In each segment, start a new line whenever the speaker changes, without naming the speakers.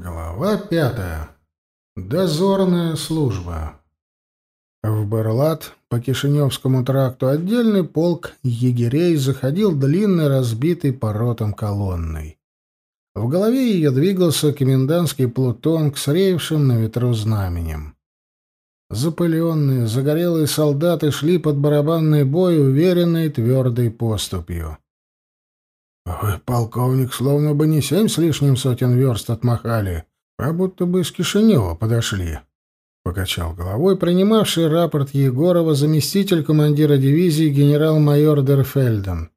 Глава пятая. Дозорная служба. В Берлат по Кишиневскому тракту отдельный полк егерей заходил длинной, разбитой по ротам колонной. В голове ее двигался комендантский плутон с реевшим на ветру знаменем. Запыленные, загорелые солдаты шли под барабанный бой уверенной твердой поступью. Вы, полковник, словно бы не семь с лишним сотен верст отмахали, а будто бы из Кишинева подошли. Покачал головой принимавший рапорт Егорова заместитель командира дивизии генерал-майор Дерфельден.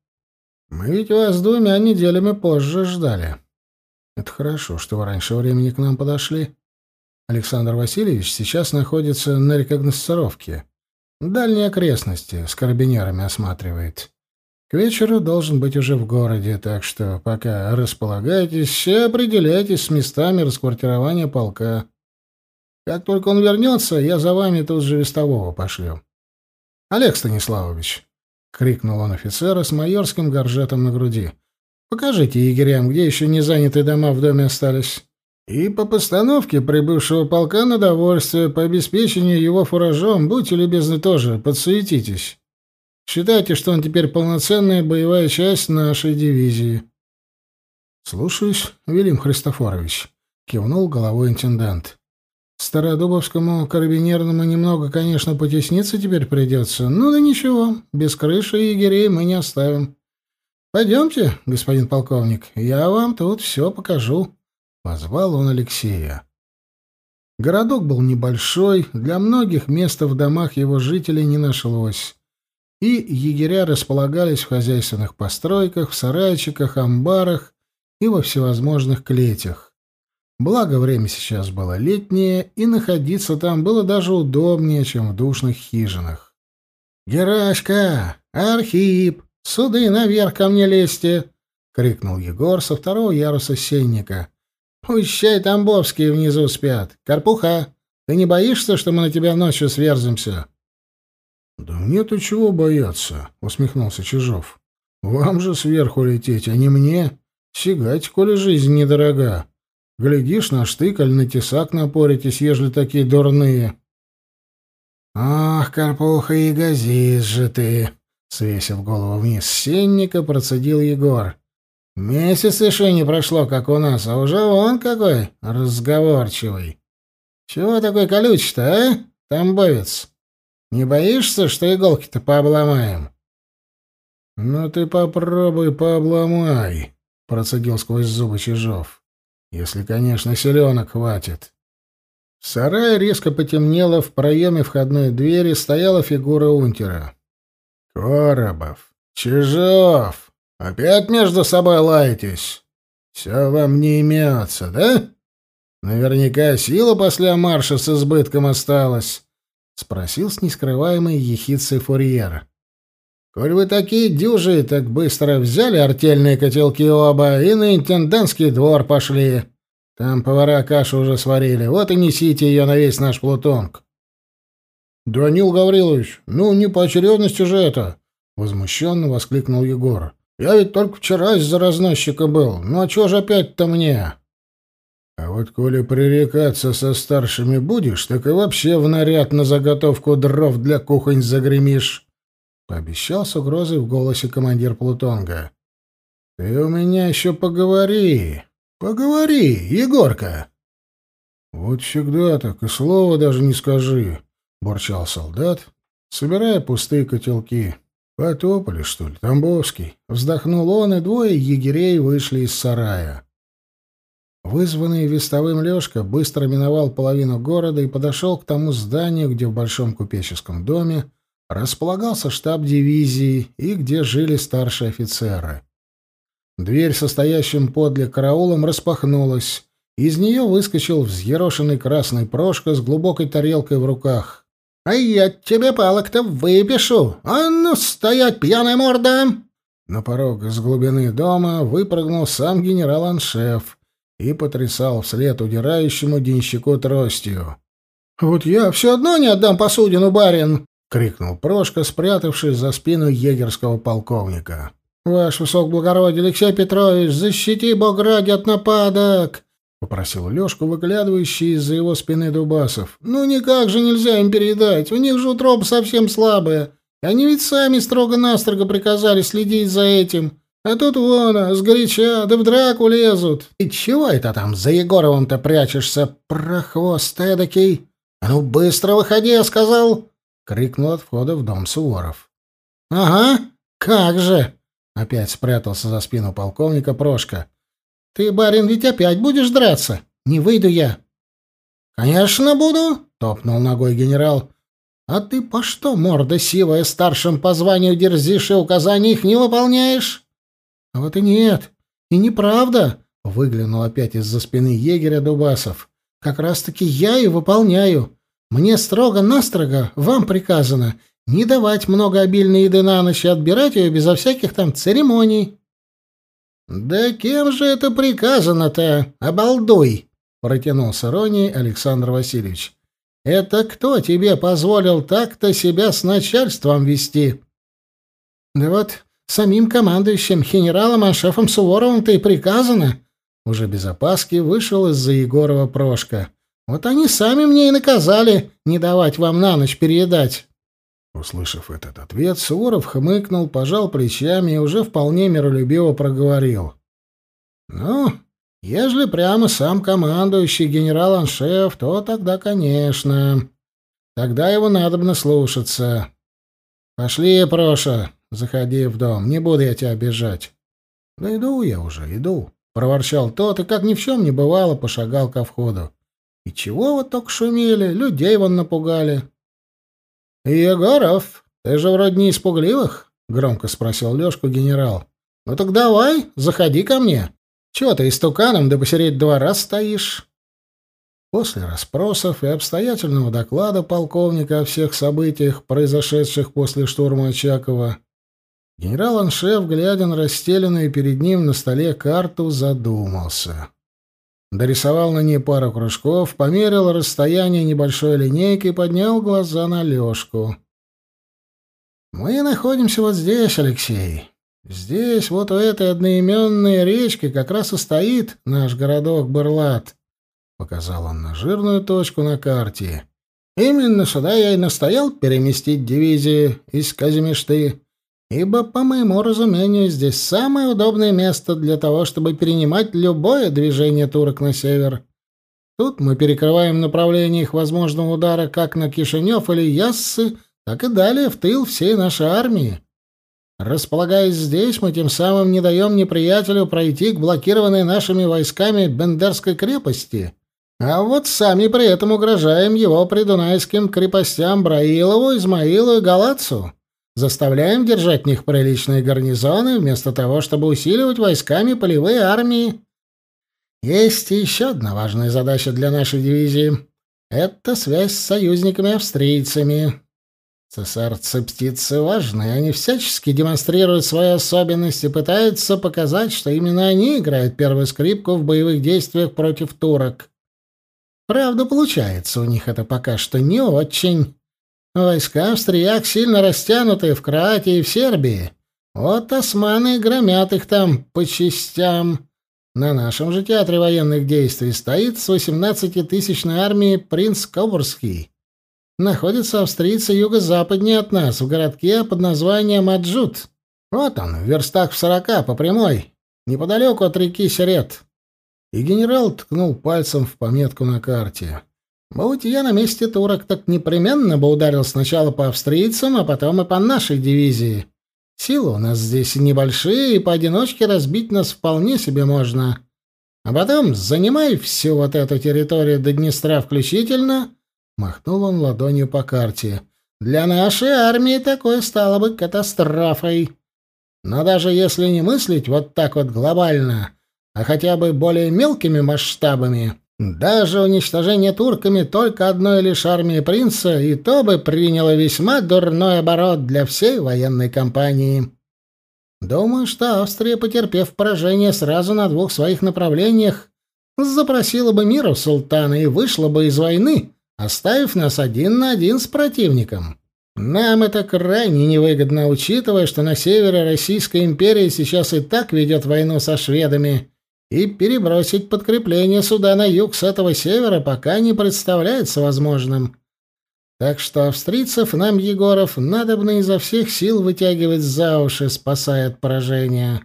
Мы ведь вас двумя неделями позже ждали. Это хорошо, что вы раньше времени к нам подошли. Александр Васильевич сейчас находится на рекогносцировке. Дальние окрестности с карабинерами осматривает. Вечеру должен быть уже в городе, так что пока располагайтесь и определяйтесь с местами расквартирования полка. Как только он вернется, я за вами тут же вестового пошлю. — Олег Станиславович! — крикнул он офицера с майорским горжетом на груди. — Покажите егерям, где еще не занятые дома в доме остались. И по постановке прибывшего полка на довольствие, по обеспечению его фуражом, будьте любезны тоже, подсуетитесь. Считайте, что он теперь полноценная боевая часть нашей дивизии. Слушаюсь, Велим Христофорович, кивнул головой интендант. Стародубовскому карабинерному немного, конечно, потесниться теперь придется. Ну да ничего, без крыши егерей мы не оставим. Пойдемте, господин полковник, я вам тут все покажу. Позвал он Алексея. Городок был небольшой, для многих места в домах его жителей не нашлось и егеря располагались в хозяйственных постройках, в сарайчиках, амбарах и во всевозможных клетях. Благо, время сейчас было летнее, и находиться там было даже удобнее, чем в душных хижинах. «Герашка! Архип! Суды наверх ко мне лезьте!» — крикнул Егор со второго яруса сенника. «Пущай тамбовские внизу спят! Карпуха, ты не боишься, что мы на тебя ночью сверзимся?»
«Да нет-то чего бояться», — усмехнулся Чижов. «Вам же сверху лететь, а не мне. Сигать, коли жизнь недорога. Глядишь, на штык аль на тесак напоритесь, ежели такие дурные».
«Ах, Карпуха и газист же ты!» — свесив голову вниз сенника, процедил Егор. «Месяц еще не прошло, как у нас, а уже он какой разговорчивый. Чего такой колючий-то, а, тамбовец?» Не боишься, что иголки-то пообломаем?
— Ну ты попробуй пообломай, — процедил сквозь зубы Чижов. — Если, конечно, селенок хватит.
В сарае резко потемнело, в проеме входной двери стояла фигура унтера. — Коробов! Чижов! Опять между собой лаетесь? Все вам не имется, да? Наверняка сила после марша с избытком осталась. — спросил с нескрываемой ехидцей Фурьер. «Коль вы такие дюжи, так быстро взяли артельные котелки оба и на интендантский двор пошли. Там повара кашу уже сварили, вот и несите ее на весь наш плутонг».
«Данил Гаврилович, ну не по очередности же это!» — возмущенно воскликнул Егор. «Я ведь только вчера из-за разносчика был. Ну а чего же опять-то мне?»
А вот коли пререкаться со старшими будешь, так и вообще в наряд на заготовку дров для кухонь загремишь, — пообещал с угрозой в голосе командир Плутонга. — Ты у меня еще поговори, поговори, Егорка.
— Вот всегда так, и слова даже не скажи, — бурчал солдат, собирая пустые котелки. — Потопали, что ли, Тамбовский? Вздохнул он, и двое егерей вышли из сарая.
Вызванный вестовым Лёшка быстро миновал половину города и подошел к тому зданию, где в большом купеческом доме располагался штаб дивизии и где жили старшие офицеры. Дверь, состоящим подле караулом, распахнулась. Из нее выскочил взъерошенный красный прошка с глубокой тарелкой в руках. — А я тебе палок-то выпишу! А ну, стоять, пьяная морда! На порог с глубины дома выпрыгнул сам генерал-аншеф и потрясал вслед удирающему денщику тростью. «Вот я все одно не отдам посудину, барин!» — крикнул Прошка, спрятавшись за спину егерского полковника. «Ваш высокоблагородие Алексей Петрович, защити Бог ради от нападок! — попросил Лёшку, выглядывающий из-за его спины Дубасов. «Ну никак же нельзя им передать, у них же утроба совсем слабая. Они ведь сами строго-настрого приказали следить за этим. А тут вон, сгоряча, да в драку лезут. И чего это там за Егоровым-то прячешься, прохвост эдакий? А ну быстро выходи, я сказал!» — крикнул от входа в дом Суворов. «Ага, как же!» — опять спрятался за спину полковника Прошка. «Ты, барин, ведь опять будешь драться? Не выйду я». «Конечно буду», — топнул ногой генерал. «А ты по что, морда сивая, старшим по званию дерзишь и указаний их не выполняешь?» «А вот и нет, и неправда», — выглянул опять из-за спины егеря Дубасов. «Как раз-таки я и выполняю. Мне строго-настрого вам приказано не давать много обильной еды на ночь и отбирать ее безо всяких там церемоний». «Да кем же это приказано-то, обалдуй?» — протянул с иронией Александр Васильевич. «Это кто тебе позволил так-то себя с начальством вести?» «Да вот самим командующим генералом-аншефом Суворовым-то и приказано». Уже без опаски вышел из-за Егорова Прошка. «Вот они сами мне и наказали не давать вам на ночь переедать». Услышав этот ответ, Суворов хмыкнул, пожал плечами и уже вполне миролюбиво проговорил. «Ну, ежели прямо сам командующий генерал-аншеф, то тогда, конечно. Тогда его надобно слушаться. Пошли, Проша, заходи в дом, не буду я тебя обижать». «Да иду я уже, иду», — проворчал тот и, как ни в чем не бывало, пошагал ко входу. «И чего вы только шумели? Людей вон напугали». «Егоров, ты же вроде не испугливых?» — громко спросил Лёшку генерал. «Ну так давай, заходи ко мне. Чего ты истуканом да посередь двора стоишь?» После расспросов и обстоятельного доклада полковника о всех событиях, произошедших после штурма Очакова, генерал-аншеф, глядя на расстеленную перед ним на столе карту, задумался. Дорисовал на ней пару кружков, померил расстояние небольшой линейкой и поднял глаза на Лёшку. «Мы находимся вот здесь, Алексей. Здесь, вот у этой одноименной речки, как раз и стоит наш городок Берлат», — показал он на жирную точку на карте. «Именно сюда я и настоял переместить дивизию из Казимешты ибо, по моему разумению, здесь самое удобное место для того, чтобы перенимать любое движение турок на север. Тут мы перекрываем направление их возможного удара как на Кишинев или Яссы, так и далее в тыл всей нашей армии. Располагаясь здесь, мы тем самым не даем неприятелю пройти к блокированной нашими войсками Бендерской крепости, а вот сами при этом угрожаем его придунайским крепостям Браилову, Измаилу и Галацу заставляем держать в них приличные гарнизоны, вместо того, чтобы усиливать войсками полевые армии. Есть еще одна важная задача для нашей дивизии. Это связь с союзниками-австрийцами. Цесарцы птицы важны, они всячески демонстрируют свои особенности, пытаются показать, что именно они играют первую скрипку в боевых действиях против турок. Правда, получается у них это пока что не очень. Войска австрияк сильно растянуты в Кроатии и в Сербии. Вот османы громят их там по частям. На нашем же театре военных действий стоит с 18-тысячной армией принц Кобурский. Находятся австрийцы юго-западнее от нас, в городке под названием Аджут. Вот он, в верстах в сорока, по прямой, неподалеку от реки Серет. И генерал ткнул пальцем в пометку на карте. Будь я на месте турок, так непременно бы ударил сначала по австрийцам, а потом и по нашей дивизии. Силы у нас здесь небольшие, и поодиночке разбить нас вполне себе можно. А потом занимай всю вот эту территорию до Днестра включительно, махнул он ладонью по карте. Для нашей армии такое стало бы катастрофой. Но даже если не мыслить вот так вот глобально, а хотя бы более мелкими масштабами, даже уничтожение турками только одной лишь армии принца и то бы приняло весьма дурной оборот для всей военной кампании. Думаю, что Австрия, потерпев поражение сразу на двух своих направлениях, запросила бы мира у султана и вышла бы из войны, оставив нас один на один с противником. Нам это крайне невыгодно, учитывая, что на севере Российская империя сейчас и так ведет войну со шведами
и перебросить подкрепление сюда на юг с этого севера пока не представляется возможным. Так что австрийцев нам, Егоров, надобно изо всех сил вытягивать за уши, спасая от поражения.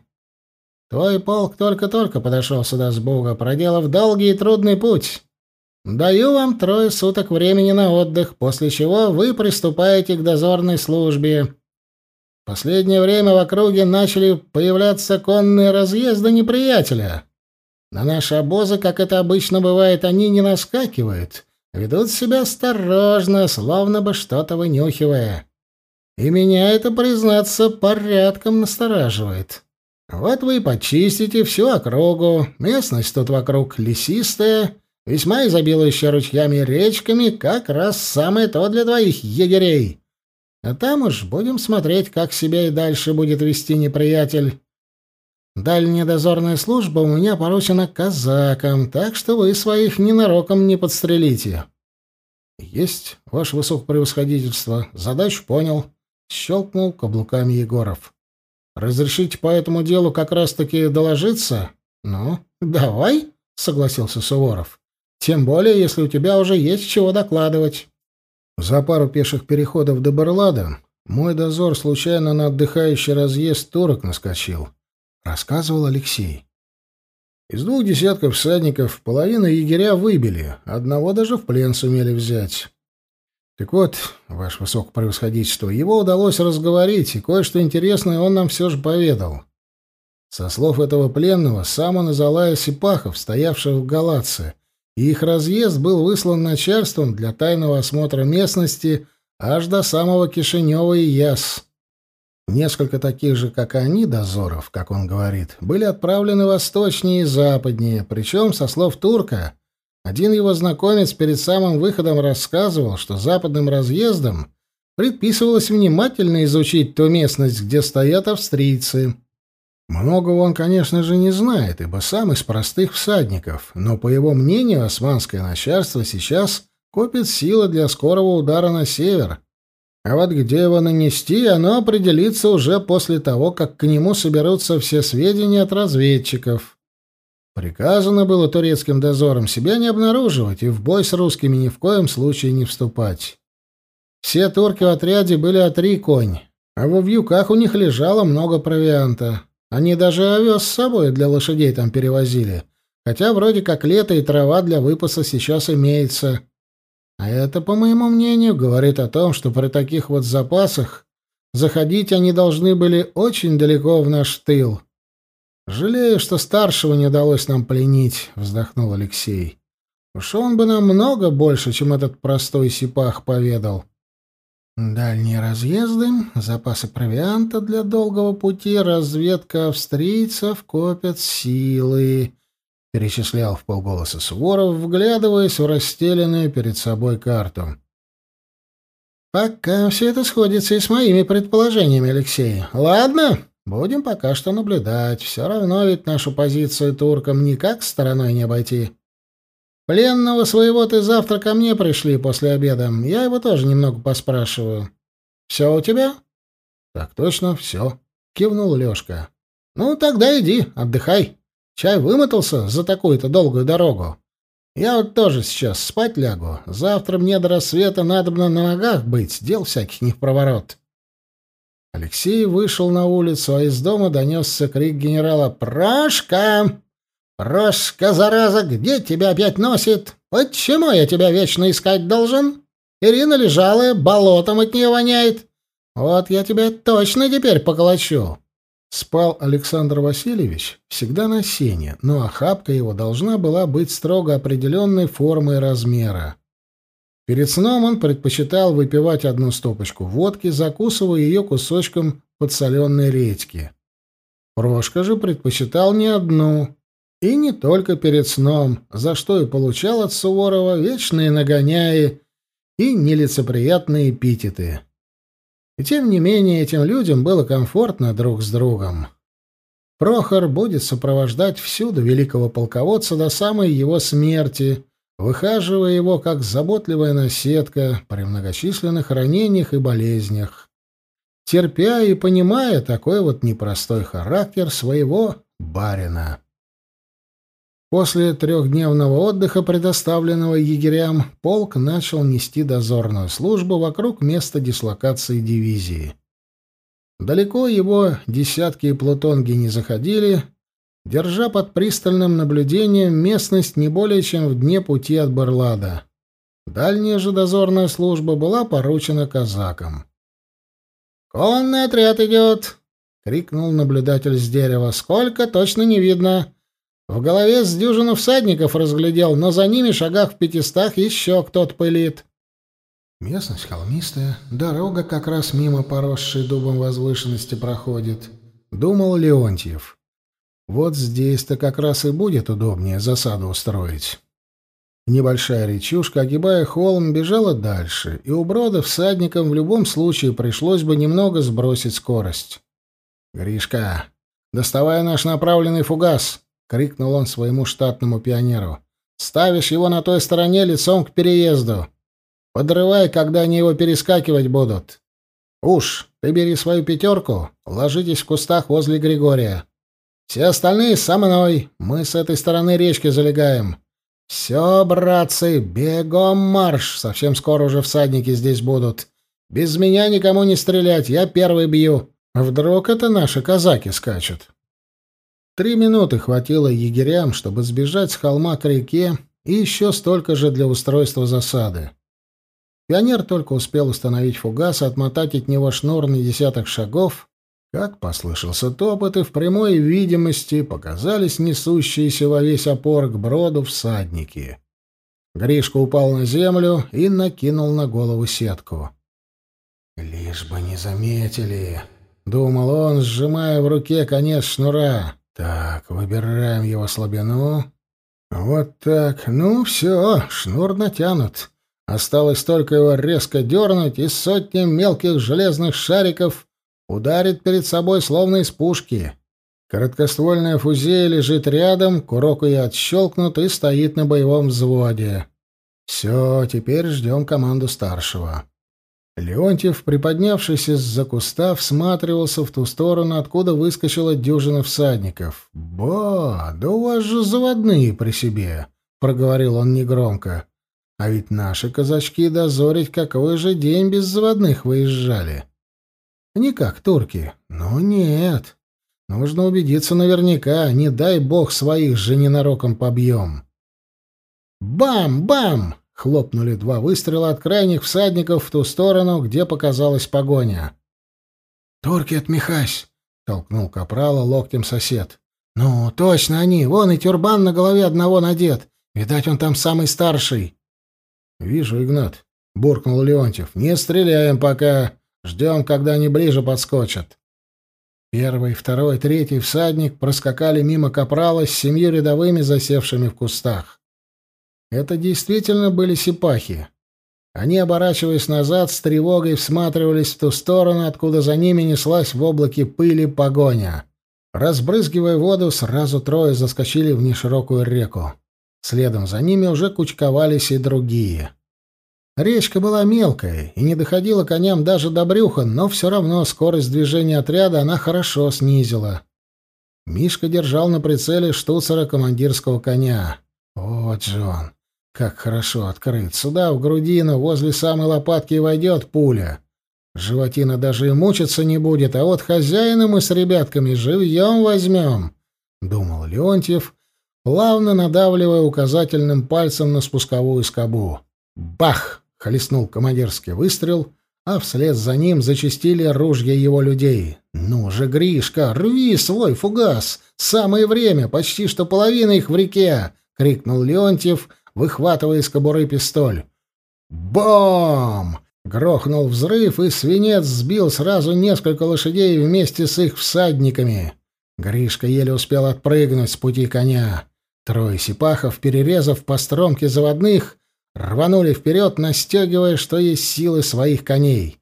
Твой полк только-только подошел сюда с Бога, проделав долгий и трудный путь. Даю вам трое суток времени на отдых, после чего вы приступаете к дозорной службе. Последнее время в округе начали появляться конные разъезды неприятеля. На наши обозы, как это обычно бывает, они не наскакивают, ведут себя осторожно, словно бы что-то вынюхивая. И меня это, признаться, порядком настораживает. Вот вы почистите всю округу, местность тут вокруг лесистая, весьма изобилующая ручьями и речками, как раз самое то для двоих егерей. А там уж будем смотреть, как себя и дальше будет вести неприятель. Дальняя дозорная служба у меня поручена казакам, так что вы своих ненароком не подстрелите. Есть, ваше высокопревосходительство. Задачу понял. Щелкнул каблуками Егоров. Разрешите по этому делу как раз-таки доложиться? Ну, давай, согласился Суворов. Тем более, если у тебя уже есть чего докладывать. За пару пеших переходов до Барлада мой дозор случайно на отдыхающий разъезд турок наскочил, рассказывал Алексей. Из двух десятков всадников половину егеря выбили, одного даже в плен сумели взять. Так вот, ваше высокопревосходительство, его удалось разговорить, и кое-что интересное он нам все же поведал. Со слов этого пленного, сам он из Алая Сипахов, стоявших в Галатце, и их разъезд был выслан начальством для тайного осмотра местности аж до самого Кишинева и Яс. Несколько таких же, как они, дозоров, как он говорит, были отправлены восточнее и западнее, причем, со слов турка, один его знакомец перед самым выходом рассказывал, что западным разъездом предписывалось внимательно изучить ту местность, где стоят австрийцы. Многого он, конечно же, не знает, ибо сам из простых всадников, но, по его мнению, османское начальство сейчас копит силы для скорого удара на север. А вот где его нанести, оно определится уже после того, как к нему соберутся все сведения от разведчиков. Приказано было турецким дозорам себя не обнаруживать и в бой с русскими ни в коем случае не вступать. Все турки в отряде были от три конь, а во вьюках у них лежало много провианта. Они даже овес с собой для лошадей там перевозили. Хотя вроде как лето и трава для выпаса сейчас имеется. А это, по моему мнению, говорит о том, что при таких вот запасах заходить они должны были очень далеко в наш тыл. «Жалею, что старшего не удалось нам пленить», — вздохнул Алексей. «Уж он бы нам много больше, чем этот простой сипах поведал». Дальние разъезды, запасы провианта для долгого пути, разведка австрийцев копят силы, перечислял в полголоса Суворов, вглядываясь в расстеленную перед собой карту. Пока все это сходится и с моими предположениями, Алексей. Ладно, будем пока что наблюдать. Все равно ведь нашу позицию туркам никак стороной не обойти. Пленного своего ты завтра ко мне пришли после обеда. Я его тоже немного поспрашиваю. Все у тебя? Так точно, все. Кивнул Лешка. Ну, тогда иди, отдыхай. Чай вымотался за такую-то долгую дорогу. Я вот тоже сейчас спать лягу. Завтра мне до рассвета надо на ногах быть, дел всяких не в проворот. Алексей вышел на улицу, а из дома донесся крик генерала «Прошка!» «Рожка, зараза, где тебя опять носит? Почему я тебя вечно искать должен? Ирина лежалая, болотом от нее воняет. Вот я тебя точно теперь поколочу». Спал Александр Васильевич всегда на сене, но охапка его должна была быть строго определенной формы и размера. Перед сном он предпочитал выпивать одну стопочку водки, закусывая ее кусочком подсоленной редьки. Прошка же предпочитал не одну, и не только перед сном, за что и получал от Суворова вечные нагоняи и нелицеприятные эпитеты. И тем не менее этим людям было комфортно друг с другом. Прохор будет сопровождать всюду великого полководца до самой его смерти, выхаживая его как заботливая наседка при многочисленных ранениях и болезнях, терпя и понимая такой вот непростой характер своего барина.
После трехдневного отдыха, предоставленного егерям, полк начал нести дозорную службу вокруг места дислокации дивизии. Далеко его десятки и плутонги не заходили, держа под пристальным наблюдением местность не более чем в дне пути от Берлада. Дальняя же дозорная служба была поручена казакам. «Конный отряд идет!» — крикнул наблюдатель с дерева. «Сколько, точно не видно. В голове с дюжину всадников разглядел, но за ними, шагах в пятистах, еще кто-то пылит». Местность холмистая, дорога как раз мимо поросшей дубом возвышенности проходит, — думал Леонтьев. Вот здесь-то как раз и будет удобнее засаду устроить. Небольшая речушка, огибая холм, бежала дальше, и у брода всадникам в любом случае пришлось бы немного сбросить скорость. «Гришка, доставай наш направленный фугас!» — крикнул он своему штатному пионеру. «Ставишь его на той стороне лицом к переезду. Подрывай, когда они его перескакивать будут. Уж, ты бери свою пятерку, ложитесь в кустах возле Григория. Все остальные со мной, мы с этой стороны речки залегаем. Все, братцы, бегом марш, совсем скоро уже всадники здесь будут. Без меня никому не стрелять, я первый бью. Вдруг это наши казаки скачут. Три минуты хватило егерям, чтобы сбежать с холма к реке, и еще столько же для устройства засады. Пионер только успел установить фугас и отмотать от него шнур на десяток шагов, как послышался топот, и в прямой видимости показались несущиеся во весь опор к броду всадники. Гришка упал на землю и накинул на голову сетку. «Лишь бы не заметили», — думал он, сжимая в руке конец шнура. «Так, выбираем его слабину. Вот так. Ну, все, шнур натянут. Осталось только его резко дернуть, и сотни мелких железных шариков ударит перед собой словно из пушки. Короткоствольная фузея лежит рядом, курок ее отщелкнут и стоит на боевом взводе. Все, теперь ждем команду старшего. Леонтьев, приподнявшись из-за куста, всматривался в ту сторону, откуда выскочила дюжина всадников. «Ба, да у вас же заводные при себе!» — проговорил он негромко. А ведь наши казачки дозорить какой же день без заводных выезжали. Не как турки. Но нет. Нужно убедиться наверняка, не дай бог своих же ненароком побьем. «Бам! — хлопнули два выстрела от крайних всадников в ту сторону, где показалась погоня. «Турки отмехась!» — толкнул капрала локтем сосед. «Ну, точно они! Вон и тюрбан на голове одного надет. Видать, он там самый старший!» «Вижу, Игнат», — буркнул Леонтьев. «Не стреляем пока. Ждем, когда они ближе подскочат». Первый, второй, третий всадник проскакали мимо капрала с семью рядовыми, засевшими в кустах. Это действительно были сипахи. Они, оборачиваясь назад, с тревогой всматривались в ту сторону, откуда за ними неслась в облаке пыли погоня. Разбрызгивая воду, сразу трое заскочили в неширокую реку. Следом за ними уже кучковались и другие. Речка была мелкая и не доходила коням даже до брюха, но все равно скорость движения отряда она хорошо снизила. Мишка держал на прицеле штуцера командирского коня. Вот же он! Как хорошо открыт. Сюда, в грудину, возле самой лопатки войдет пуля. Животина даже и мучиться не будет, а вот хозяина мы с ребятками живьем возьмем, — думал Леонтьев, плавно надавливая указательным пальцем на спусковую скобу. Бах! Хлестнул командирский выстрел, а вслед за ним зачистили ружья его людей. «Ну же, Гришка, рви свой фугас! Самое время, почти что половина их в реке!» — крикнул Леонтьев, выхватывая из кобуры пистоль. «Бом!» — грохнул взрыв, и свинец сбил сразу несколько лошадей вместе с их всадниками. Гришка еле успел отпрыгнуть с пути коня. Трое сипахов, перерезав по стромке заводных, рванули вперед, настегивая, что есть силы своих коней.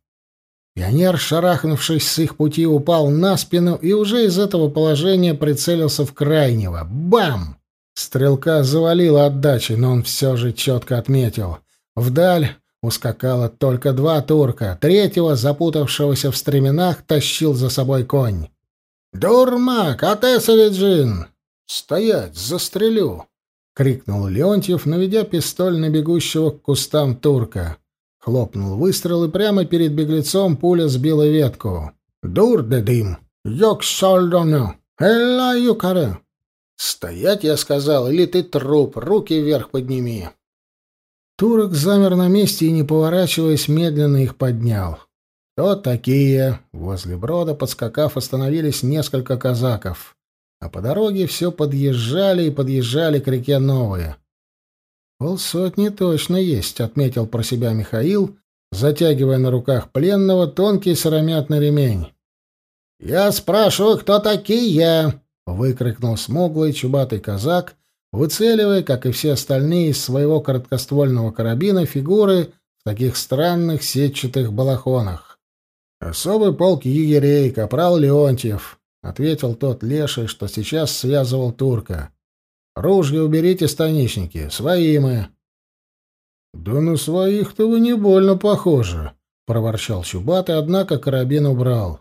Пионер, шарахнувшись с их пути, упал на спину и уже из этого положения прицелился в крайнего. Бам! Стрелка завалила отдачи, но он все же четко отметил. Вдаль ускакало только два турка. Третьего, запутавшегося в стременах, тащил за собой конь. «Дурмак, атесалиджин!» «Стоять! Застрелю!» крикнул Леонтьев, наведя пистоль на бегущего к кустам турка. Хлопнул выстрел, и прямо перед беглецом пуля сбила ветку. «Дур де дым! Йок солдоно! Элла юкаре!» «Стоять, я сказал, или ты труп, руки вверх подними!» Турок замер на месте и, не поворачиваясь, медленно их поднял. «Кто такие?» Возле брода, подскакав, остановились несколько казаков а по дороге все подъезжали и подъезжали к реке Новые. «Полсотни точно есть», — отметил про себя Михаил, затягивая на руках пленного тонкий сыромятный ремень. «Я спрашиваю, кто такие?» — выкрикнул смуглый чубатый казак, выцеливая, как и все остальные, из своего короткоствольного карабина фигуры в таких странных сетчатых балахонах. «Особый полк егерей, капрал Леонтьев», — ответил тот леший, что сейчас связывал турка. «Ружья уберите, станичники, свои мы». «Да на своих-то вы не больно похожи», — проворчал Чубатый, однако карабин убрал.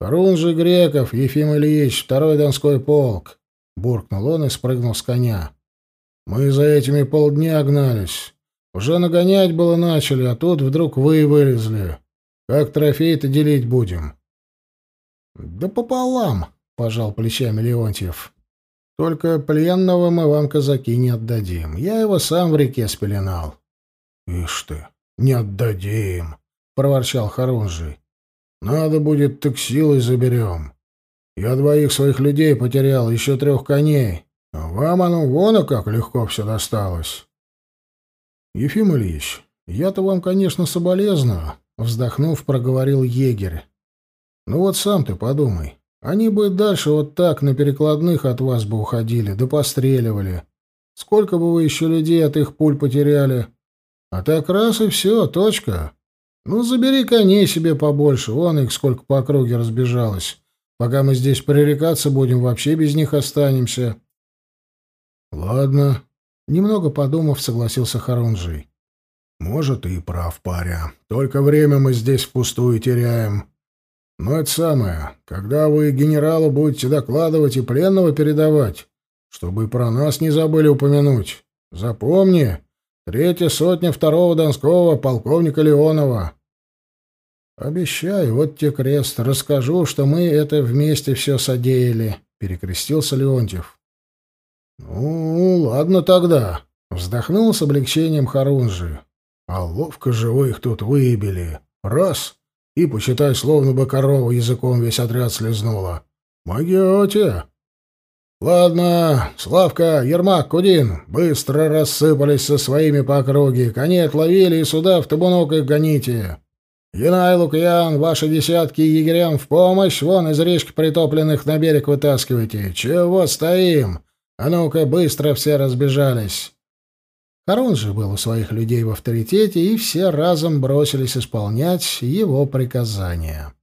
«Харун же Греков, Ефим Ильич, второй Донской полк», — буркнул он и спрыгнул с коня. «Мы за этими полдня гнались. Уже нагонять было начали, а тут вдруг вы вылезли. Как трофей-то делить будем?» Да пополам, пожал плечами Леонтьев. Только пленного мы вам, казаки, не отдадим. Я его сам в реке спеленал. Ишь ты, не отдадим, проворчал Харунжий. Надо будет, так силой заберем. Я двоих своих людей потерял, еще трех коней. А вам оно вон и как легко все досталось. Ефим Ильич, я-то вам, конечно, соболезную, вздохнув, проговорил егерь. Ну вот сам ты подумай. Они бы дальше вот так на перекладных от вас бы уходили, да постреливали. Сколько бы вы еще людей от их пуль потеряли? А так раз и все, точка. Ну, забери коней себе побольше, вон их сколько по округе разбежалось. Пока мы здесь пререкаться будем, вообще без них останемся. Ладно. Немного подумав, согласился Харунжий. Может, и прав, паря. Только время мы здесь впустую теряем. Но это самое, когда вы генералу будете докладывать и пленного передавать, чтобы и про нас не забыли упомянуть. Запомни, третья сотня второго Донского полковника Леонова. Обещаю, вот тебе крест, расскажу, что мы это вместе все содеяли, перекрестился Леонтьев. Ну, ладно тогда, вздохнул с облегчением Харунжи. А ловко же вы их тут выбили. Раз и, почитай, словно бы корова языком весь отряд слезнула. Могете. Ладно, Славка, Ермак, Кудин быстро рассыпались со своими по округе. Коней отловили и сюда в табунок их гоните. Янай, Лукьян, ваши десятки егерям в помощь, вон из речки притопленных на берег вытаскивайте. Чего стоим? А ну-ка, быстро все разбежались. Харун же был у своих людей в авторитете, и все разом бросились исполнять его приказания.